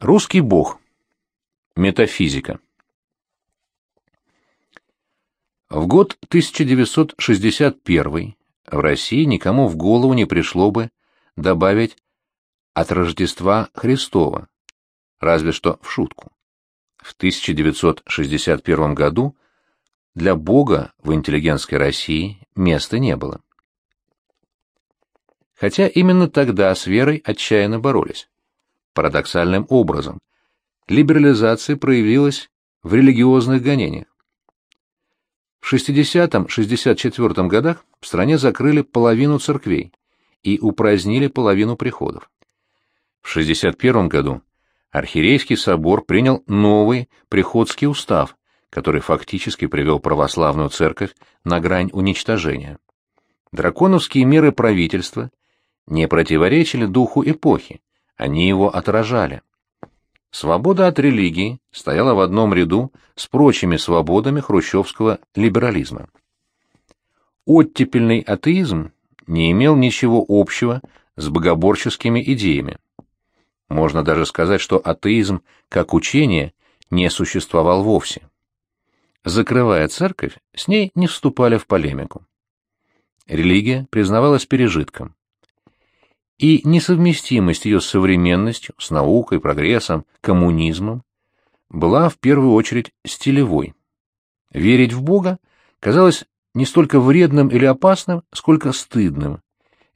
Русский бог. Метафизика. В год 1961 в России никому в голову не пришло бы добавить от Рождества Христова, разве что в шутку. В 1961 году для Бога в интеллигентской России места не было. Хотя именно тогда с верой отчаянно боролись парадоксальным образом. Либерализация проявилась в религиозных гонениях. В 60-64 годах в стране закрыли половину церквей и упразднили половину приходов. В 61 году Архиерейский собор принял новый приходский устав, который фактически привел православную церковь на грань уничтожения. Драконовские меры правительства не противоречили духу эпохи, они его отражали. Свобода от религии стояла в одном ряду с прочими свободами хрущевского либерализма. Оттепельный атеизм не имел ничего общего с богоборческими идеями. Можно даже сказать, что атеизм как учение не существовал вовсе. Закрывая церковь, с ней не вступали в полемику. Религия признавалась пережитком и несовместимость ее с современностью, с наукой, прогрессом, коммунизмом была в первую очередь стилевой. Верить в Бога казалось не столько вредным или опасным, сколько стыдным.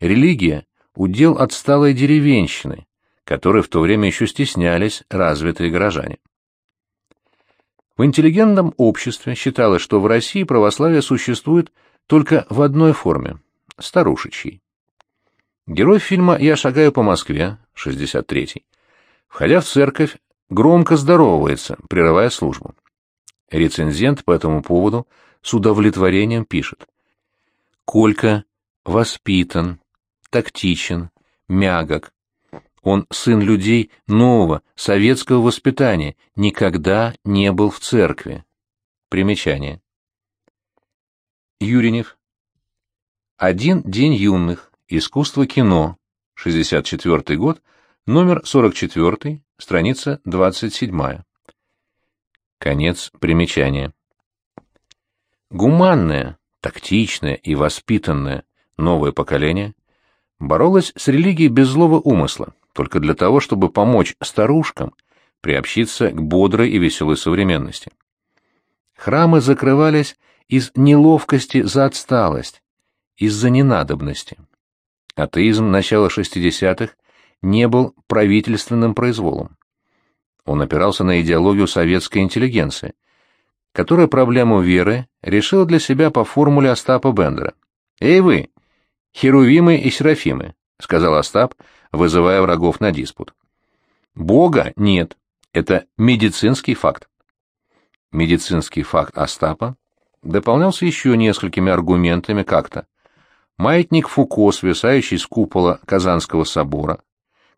Религия – удел отсталой деревенщины, которой в то время еще стеснялись развитые горожане. В интеллигентном обществе считалось, что в России православие существует только в одной форме – старушечьей. Герой фильма «Я шагаю по Москве», 63-й, входя в церковь, громко здоровается, прерывая службу. Рецензент по этому поводу с удовлетворением пишет. Колька воспитан, тактичен, мягок. Он сын людей нового, советского воспитания, никогда не был в церкви. Примечание. Юринев. Один день юных. Искусство кино. 64 год. Номер 44. Страница 27. Конец примечания. Гуманное, тактичное и воспитанное новое поколение боролось с религией без злого умысла, только для того, чтобы помочь старушкам приобщиться к бодрой и веселой современности. Храмы закрывались из неловкости за отсталость, из-за ненадобности. Атеизм начала 60-х не был правительственным произволом. Он опирался на идеологию советской интеллигенции, которая проблему веры решила для себя по формуле Остапа Бендера. «Эй вы, херувимы и серафимы», — сказал Остап, вызывая врагов на диспут. «Бога нет, это медицинский факт». Медицинский факт Остапа дополнялся еще несколькими аргументами как-то маятник Фуко, свисающий с купола Казанского собора,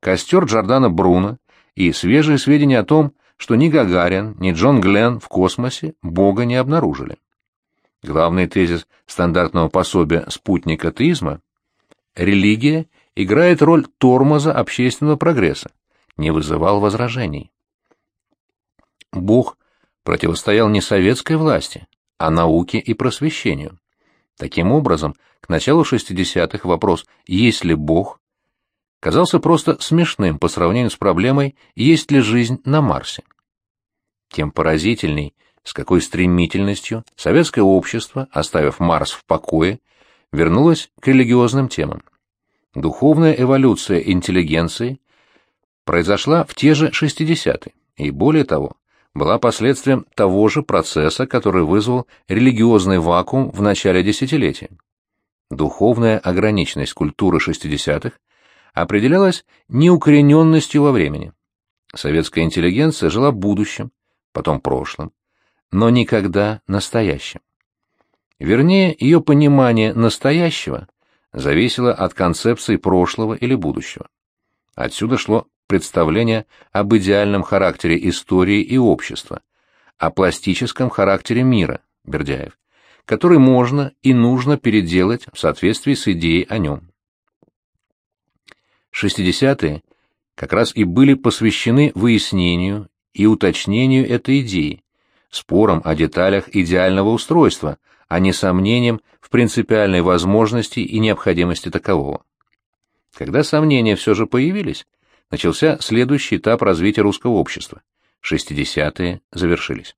костер Джордана Бруно и свежие сведения о том, что ни Гагарин, ни Джон Гленн в космосе Бога не обнаружили. Главный тезис стандартного пособия «Спутник атеизма» — религия играет роль тормоза общественного прогресса, не вызывал возражений. Бог противостоял не советской власти, а науке и просвещению. Таким образом, к началу 60-х вопрос «Есть ли Бог?» казался просто смешным по сравнению с проблемой «Есть ли жизнь на Марсе?». Тем поразительней, с какой стремительностью советское общество, оставив Марс в покое, вернулось к религиозным темам. Духовная эволюция интеллигенции произошла в те же 60-е, и более того, была последствием того же процесса, который вызвал религиозный вакуум в начале десятилетия. Духовная ограниченность культуры 60-х определялась неукорененностью во времени. Советская интеллигенция жила будущим, потом прошлым, но никогда настоящим. Вернее, ее понимание настоящего зависело от концепции прошлого или будущего. Отсюда шло представление об идеальном характере истории и общества, о пластическом характере мира, Бердяев, который можно и нужно переделать в соответствии с идеей о нем. 60-е как раз и были посвящены выяснению и уточнению этой идеи, спорам о деталях идеального устройства, а не сомнениям в принципиальной возможности и необходимости такового. Когда сомнения все же появились, начался следующий этап развития русского общества. 60-е завершились.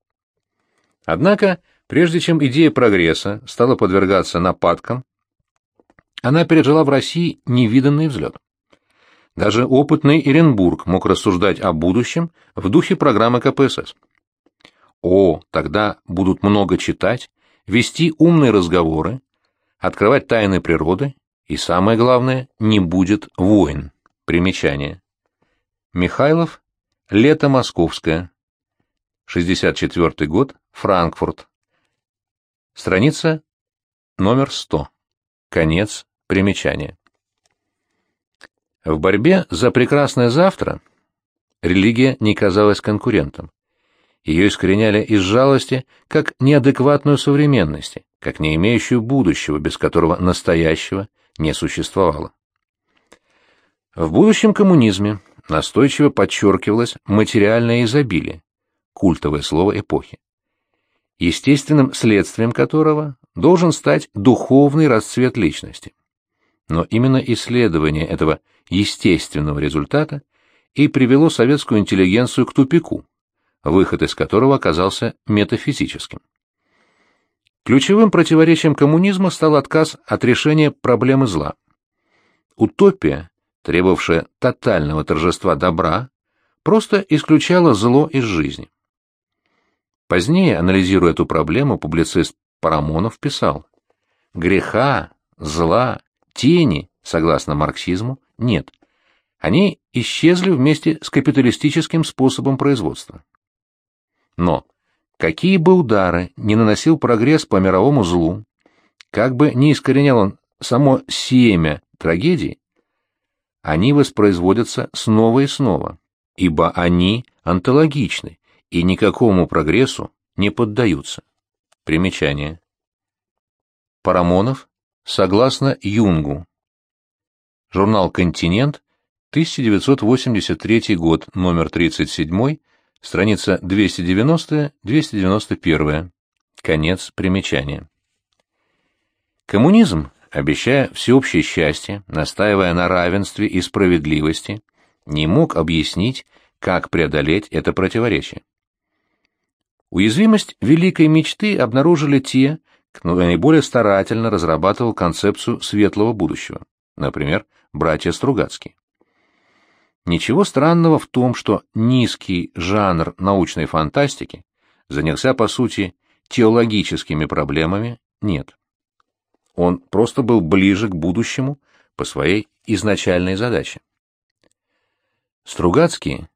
Однако, прежде чем идея прогресса стала подвергаться нападкам, она пережила в России невиданный взлет. Даже опытный Иренбург мог рассуждать о будущем в духе программы КПСС. О, тогда будут много читать, вести умные разговоры, открывать тайны природы, и самое главное, не будет войн. Примечание. Михайлов, Лето московское. 64 год, Франкфурт. Страница номер 100. Конец примечания. В борьбе за прекрасное завтра религия не казалась конкурентом. Ее искореняли из жалости как неадекватную современности, как не имеющую будущего, без которого настоящего не существовало. В будущем коммунизме настойчиво подчеркивалось материальное изобилие, культовое слово эпохи, естественным следствием которого должен стать духовный расцвет личности. Но именно исследование этого естественного результата и привело советскую интеллигенцию к тупику, выход из которого оказался метафизическим. Ключевым противоречием коммунизма стал отказ от решения проблемы зла. Утопия, требовавшая тотального торжества добра, просто исключала зло из жизни. Позднее, анализируя эту проблему, публицист Парамонов писал, «Греха, зла, тени, согласно марксизму, нет. Они исчезли вместе с капиталистическим способом производства. Но какие бы удары не наносил прогресс по мировому злу, как бы не искоренял он само семя трагедии, они воспроизводятся снова и снова, ибо они онтологичны и никакому прогрессу не поддаются. Примечание. Парамонов, согласно Юнгу. Журнал «Континент», 1983 год, номер 37, страница 290-291. Конец примечания. Коммунизм, обещая всеобщее счастье, настаивая на равенстве и справедливости, не мог объяснить, как преодолеть это противоречие. Уязвимость великой мечты обнаружили те, кто наиболее старательно разрабатывал концепцию светлого будущего, например, братья Стругацкие. Ничего странного в том, что низкий жанр научной фантастики занялся, по сути, теологическими проблемами, нет. Он просто был ближе к будущему по своей изначальной задаче. Стругацкие,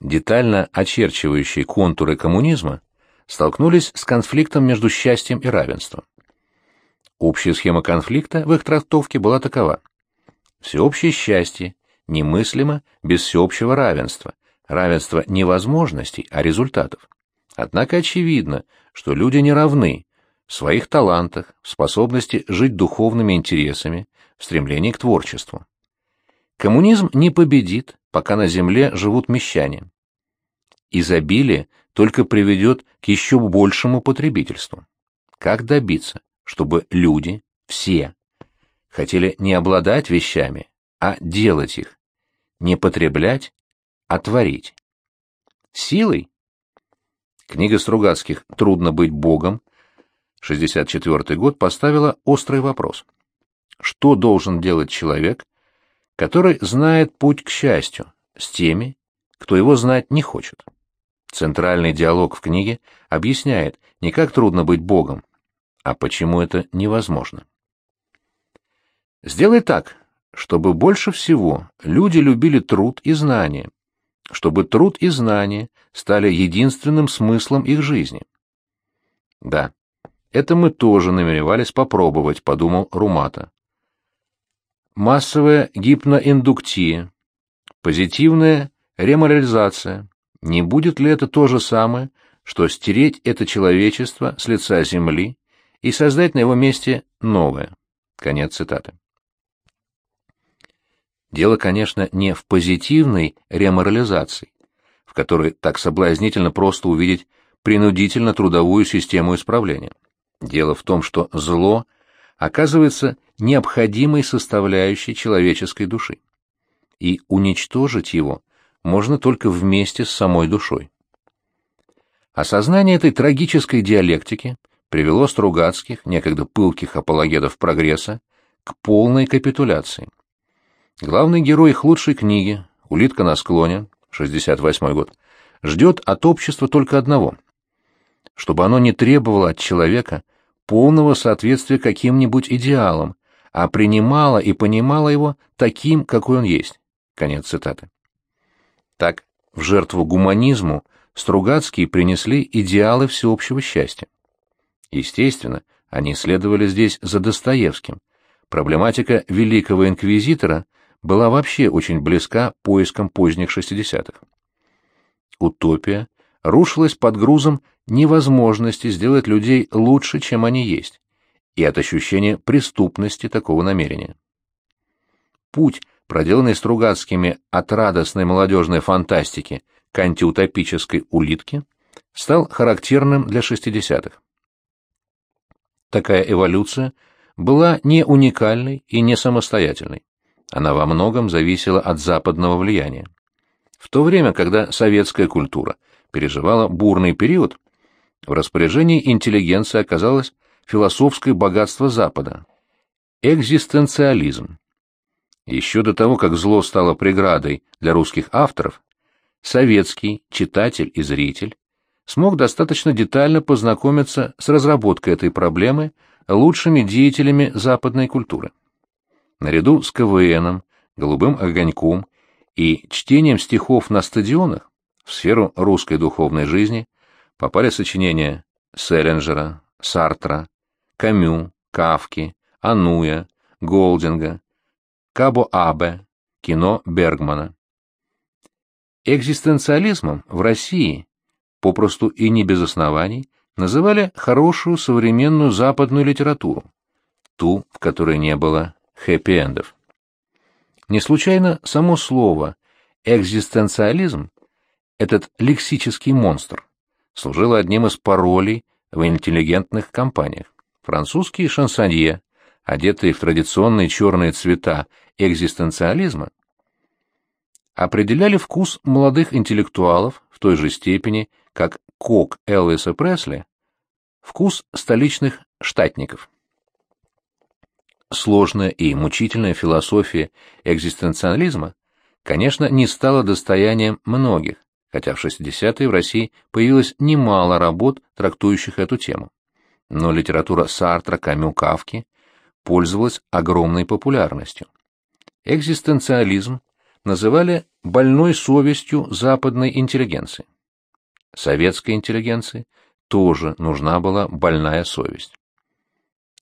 детально очерчивающие контуры коммунизма, столкнулись с конфликтом между счастьем и равенством. Общая схема конфликта в их трактовке была такова. Всеобщее счастье немыслимо без всеобщего равенства, равенства не возможностей, а результатов. Однако очевидно, что люди не равны в своих талантах, в способности жить духовными интересами, в стремлении к творчеству. Коммунизм не победит, пока на земле живут мещане. Изобилие только приведет к еще большему потребительству. Как добиться, чтобы люди, все, хотели не обладать вещами, а делать их, не потреблять, а творить. Силой? Книга Стругацких «Трудно быть Богом» 64 год поставила острый вопрос. Что должен делать человек, который знает путь к счастью, с теми, кто его знать не хочет? Центральный диалог в книге объясняет не как трудно быть Богом, а почему это невозможно. Сделай так, чтобы больше всего люди любили труд и знания, чтобы труд и знания стали единственным смыслом их жизни. Да, это мы тоже намеревались попробовать, подумал Румата. Массовая гипноиндуктия, позитивная реморализация. Не будет ли это то же самое, что стереть это человечество с лица земли и создать на его месте новое? Конец цитаты. Дело, конечно, не в позитивной реморализации, в которой так соблазнительно просто увидеть принудительно-трудовую систему исправления. Дело в том, что зло оказывается необходимой составляющей человеческой души. И уничтожить его можно только вместе с самой душой. Осознание этой трагической диалектики привело Стругацких, некогда пылких апологетов прогресса, к полной капитуляции. Главный герой их лучшей книги «Улитка на склоне», 68 год, ждет от общества только одного — чтобы оно не требовало от человека полного соответствия каким-нибудь идеалам, а принимало и понимало его таким, какой он есть. Конец цитаты. Так, в жертву гуманизму Стругацкие принесли идеалы всеобщего счастья. Естественно, они следовали здесь за Достоевским. Проблематика великого инквизитора была вообще очень близка поискам поздних шестидесятых. Утопия рушилась под грузом невозможности сделать людей лучше, чем они есть, и от ощущения преступности такого намерения. Путь, проделанный Стругацкими от радостной молодежной фантастики к антиутопической улитке, стал характерным для шестидесятых. Такая эволюция была не уникальной и не самостоятельной. Она во многом зависела от западного влияния. В то время, когда советская культура переживала бурный период, в распоряжении интеллигенции оказалось философское богатство Запада – экзистенциализм. Еще до того, как зло стало преградой для русских авторов, советский читатель и зритель смог достаточно детально познакомиться с разработкой этой проблемы лучшими деятелями западной культуры. Наряду с КВНом, «Голубым огоньком» и чтением стихов на стадионах в сферу русской духовной жизни попали сочинения Селлинджера, Сартра, Камю, Кавки, Ануя, Голдинга, Кабо Абе, кино Бергмана. Экзистенциализмом в России, попросту и не без оснований, называли хорошую современную западную литературу, ту, в которой не было хэппи-эндов. Не случайно само слово «экзистенциализм» — этот лексический монстр служило одним из паролей в интеллигентных компаниях. Французские шансонье, одетые в традиционные черные цвета экзистенциализма, определяли вкус молодых интеллектуалов в той же степени, как Кок Элвиса Пресли, вкус столичных штатников. Сложная и мучительная философия экзистенциализма, конечно, не стала достоянием многих, хотя в 60-е в России появилось немало работ, трактующих эту тему. Но литература Сартра, Камю, Кавки пользовалась огромной популярностью. Экзистенциализм называли больной совестью западной интеллигенции. Советской интеллигенции тоже нужна была больная совесть.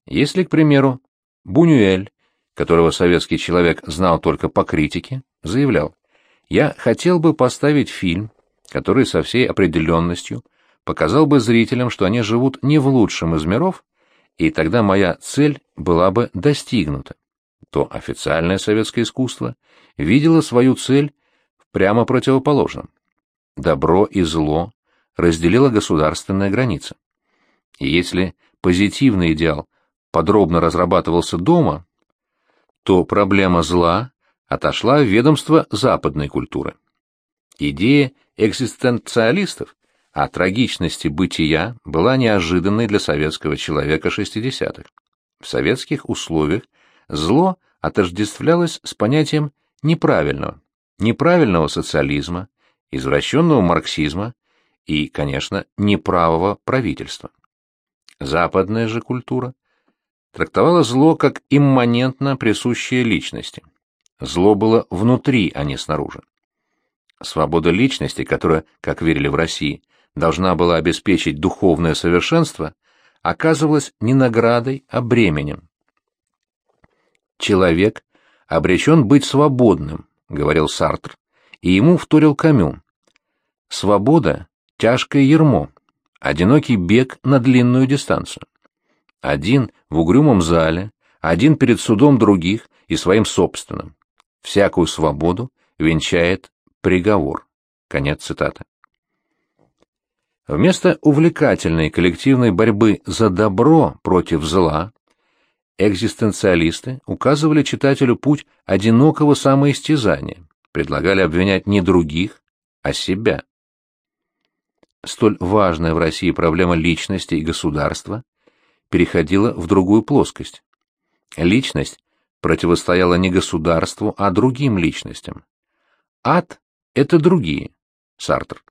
Если, к примеру, Бунюэль, которого советский человек знал только по критике, заявлял, «Я хотел бы поставить фильм, который со всей определенностью показал бы зрителям, что они живут не в лучшем из миров, и тогда моя цель была бы достигнута, то официальное советское искусство видело свою цель в прямо противоположном. Добро и зло разделила государственная граница. И если позитивный идеал подробно разрабатывался дома, то проблема зла отошла в ведомство западной культуры. Идея экзистенциалистов о трагичности бытия была неожиданной для советского человека 60-х. В советских условиях зло отождествлялось с понятием неправильного, неправильного социализма, извращенного марксизма и, конечно, неправого правительства. Западная же культура трактовала зло как имманентно присущее личности. Зло было внутри, а не снаружи. Свобода личности, которая, как верили в России, должна была обеспечить духовное совершенство, оказывалась не наградой, а бременем. «Человек обречен быть свободным», — говорил Сартр, и ему вторил Камю. «Свобода — тяжкое ермо, одинокий бег на длинную дистанцию. Один в угрюмом зале, один перед судом других и своим собственным. всякую свободу венчает приговор. Конец цитаты. Вместо увлекательной коллективной борьбы за добро против зла, экзистенциалисты указывали читателю путь одинокого самоистязания, предлагали обвинять не других, а себя. Столь важная в России проблема личности и государства переходила в другую плоскость. Личность противостояла не государству, а другим личностям. Ад — это другие, Сартр.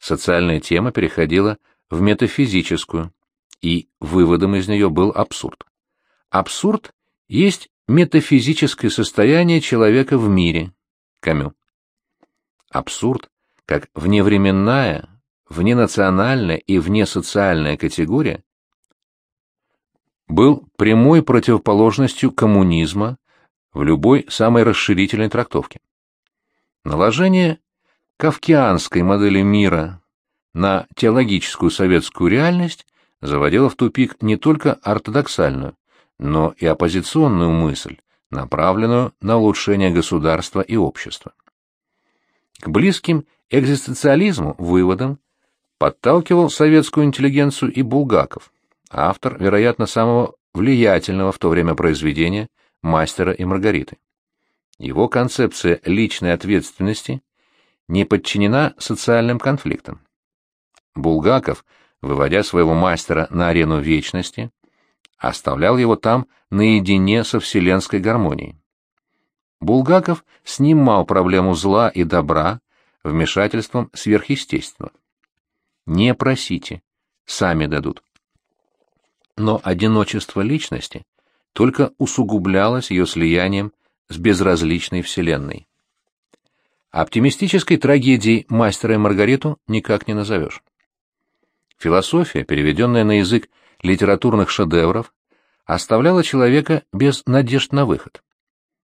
Социальная тема переходила в метафизическую, и выводом из нее был абсурд. Абсурд есть метафизическое состояние человека в мире. Камю. Абсурд, как вневременная, вненациональная и внесоциальная категория, был прямой противоположностью коммунизма в любой самой расширительной трактовке. Наложение кавкианской модели мира на теологическую советскую реальность заводило в тупик не только ортодоксальную, но и оппозиционную мысль, направленную на улучшение государства и общества. К близким экзистенциализму выводам подталкивал советскую интеллигенцию и Булгаков, автор, вероятно, самого влиятельного в то время произведения «Мастера и Маргариты». Его концепция личной ответственности не подчинена социальным конфликтам. Булгаков, выводя своего мастера на арену вечности, оставлял его там наедине со вселенской гармонией. Булгаков снимал проблему зла и добра вмешательством сверхъестественного. Не просите, сами дадут. Но одиночество личности только усугублялось ее слиянием с безразличной вселенной. Оптимистической трагедией мастера и Маргариту никак не назовешь. Философия, переведенная на язык литературных шедевров, оставляла человека без надежд на выход.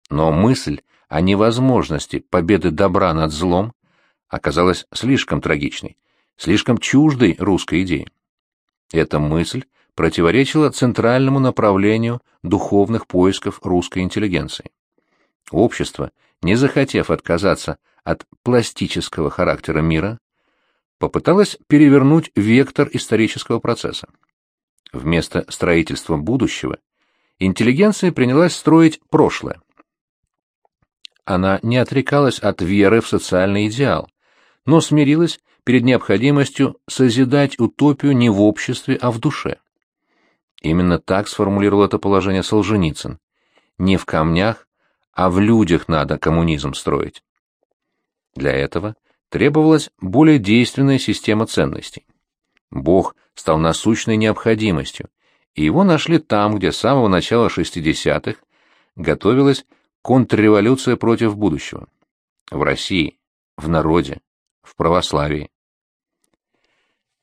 Но мысль о невозможности победы добра над злом оказалась слишком трагичной, слишком чуждой русской идеи. Эта мысль противоречила центральному направлению духовных поисков русской интеллигенции. Общество, не захотев отказаться от пластического характера мира, попыталось перевернуть вектор исторического процесса. Вместо строительства будущего интеллигенция принялась строить прошлое. Она не отрекалась от веры в социальный идеал, но смирилась перед необходимостью созидать утопию не в обществе, а в душе. Именно так сформулировал это положение Солженицын. Не в камнях, а в людях надо коммунизм строить. Для этого требовалась более действенная система ценностей. Бог стал насущной необходимостью, и его нашли там, где с самого начала 60-х готовилась контрреволюция против будущего. В России, в народе, в православии.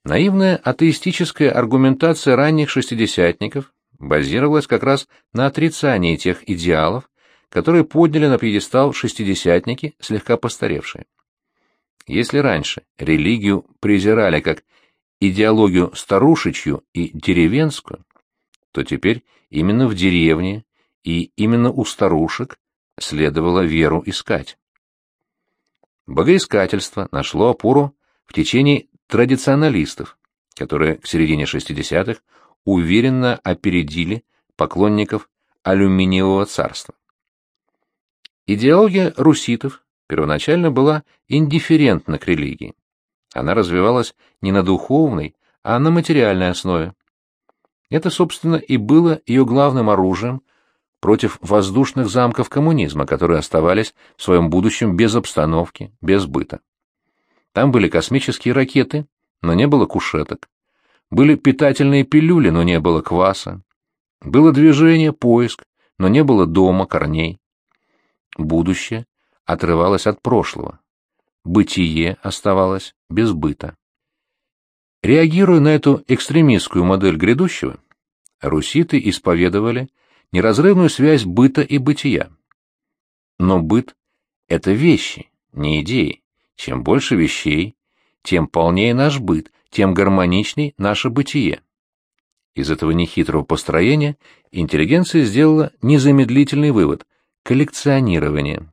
Наивная атеистическая аргументация ранних шестидесятников базировалась как раз на отрицании тех идеалов, которые подняли на пьедестал шестидесятники, слегка постаревшие. Если раньше религию презирали как идеологию старушечью и деревенскую, то теперь именно в деревне и именно у старушек следовало веру искать. Богоискательство нашло опору в течение традиционалистов, которые к середине 60-х уверенно опередили поклонников алюминиевого царства. Идеология руситов первоначально была индифферентна к религии. Она развивалась не на духовной, а на материальной основе. Это, собственно, и было ее главным оружием против воздушных замков коммунизма, которые оставались в своем будущем без обстановки, без быта. Там были космические ракеты, но не было кушеток. Были питательные пилюли, но не было кваса. Было движение, поиск, но не было дома, корней. Будущее отрывалось от прошлого. Бытие оставалось без быта. Реагируя на эту экстремистскую модель грядущего, руситы исповедовали неразрывную связь быта и бытия. Но быт — это вещи, не идеи. Чем больше вещей, тем полнее наш быт, тем гармоничней наше бытие. Из этого нехитрого построения интеллигенция сделала незамедлительный вывод – коллекционирование.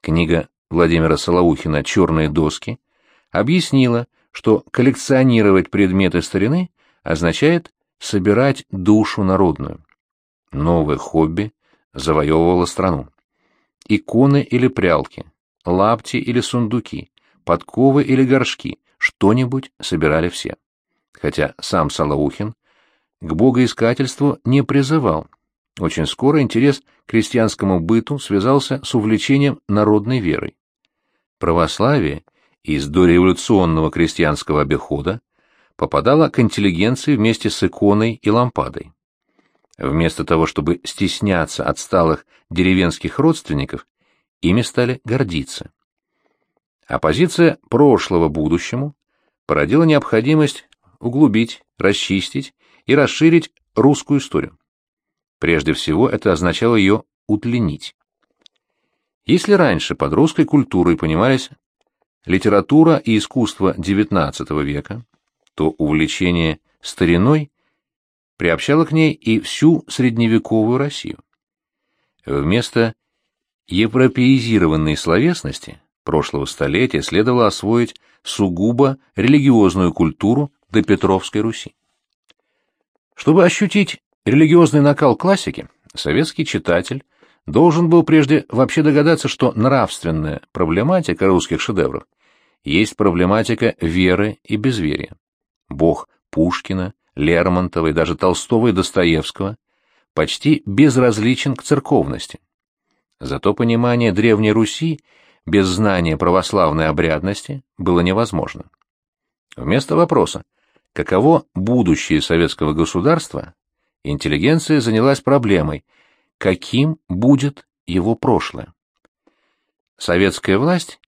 Книга Владимира Солоухина «Черные доски» объяснила, что коллекционировать предметы старины означает собирать душу народную. Новое хобби завоевывало страну. Иконы или прялки, лапти или сундуки, подковы или горшки, что-нибудь собирали все. Хотя сам Солоухин к богоискательству не призывал. Очень скоро интерес к крестьянскому быту связался с увлечением народной верой. Православие из дореволюционного крестьянского обихода попадало к интеллигенции вместе с иконой и лампадой. Вместо того, чтобы стесняться отсталых деревенских родственников, ими стали гордиться. Оппозиция прошлого будущему породила необходимость углубить, расчистить и расширить русскую историю. Прежде всего, это означало ее удлинить. Если раньше под русской культурой понимались литература и искусство XIX века, то увлечение стариной приобщало к ней и всю средневековую Россию. Вместо европеизированной словесности прошлого столетия следовало освоить сугубо религиозную культуру до Петровской Руси. Чтобы ощутить религиозный накал классики, советский читатель должен был прежде вообще догадаться, что нравственная проблематика русских шедевров есть проблематика веры и безверия. Бог Пушкина, Лермонтова и даже Толстого и Достоевского почти безразличен к церковности. Зато понимание Древней Руси без знания православной обрядности было невозможно. Вместо вопроса каково будущее советского государства, интеллигенция занялась проблемой, каким будет его прошлое. Советская власть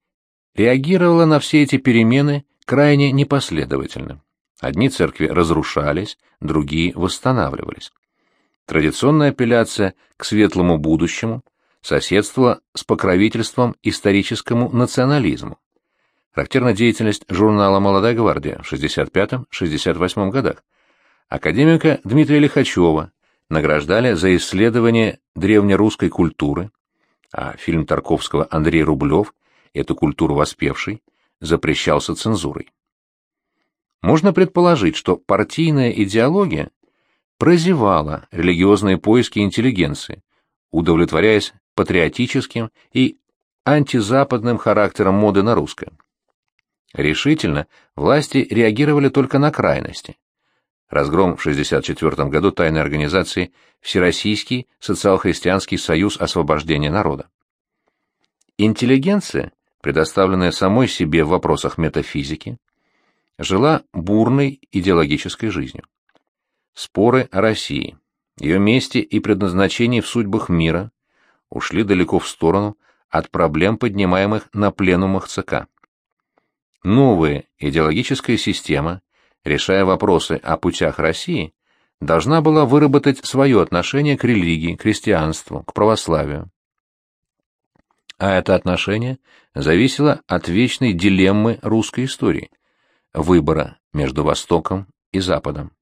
реагировала на все эти перемены крайне непоследовательно. Одни церкви разрушались, другие восстанавливались. Традиционная апелляция к светлому будущему соседствовала с покровительством историческому национализму. Характерна деятельность журнала «Молодая гвардия» в 65-68 годах. Академика Дмитрия Лихачева награждали за исследование древнерусской культуры, а фильм Тарковского Андрей Рублев, эту культуру воспевший, запрещался цензурой. Можно предположить, что партийная идеология прозевала религиозные поиски интеллигенции, удовлетворяясь патриотическим и антизападным характером моды на русское. Решительно власти реагировали только на крайности. Разгром в 1964 году тайной организации Всероссийский социал-христианский союз освобождения народа. Интеллигенция, предоставленная самой себе в вопросах метафизики, жила бурной идеологической жизнью. Споры о России, ее месте и предназначении в судьбах мира ушли далеко в сторону от проблем, поднимаемых на пленумах ЦК. Новая идеологическая система, решая вопросы о путях России, должна была выработать свое отношение к религии, к христианству, к православию. А это отношение зависело от вечной дилеммы русской истории – выбора между Востоком и Западом.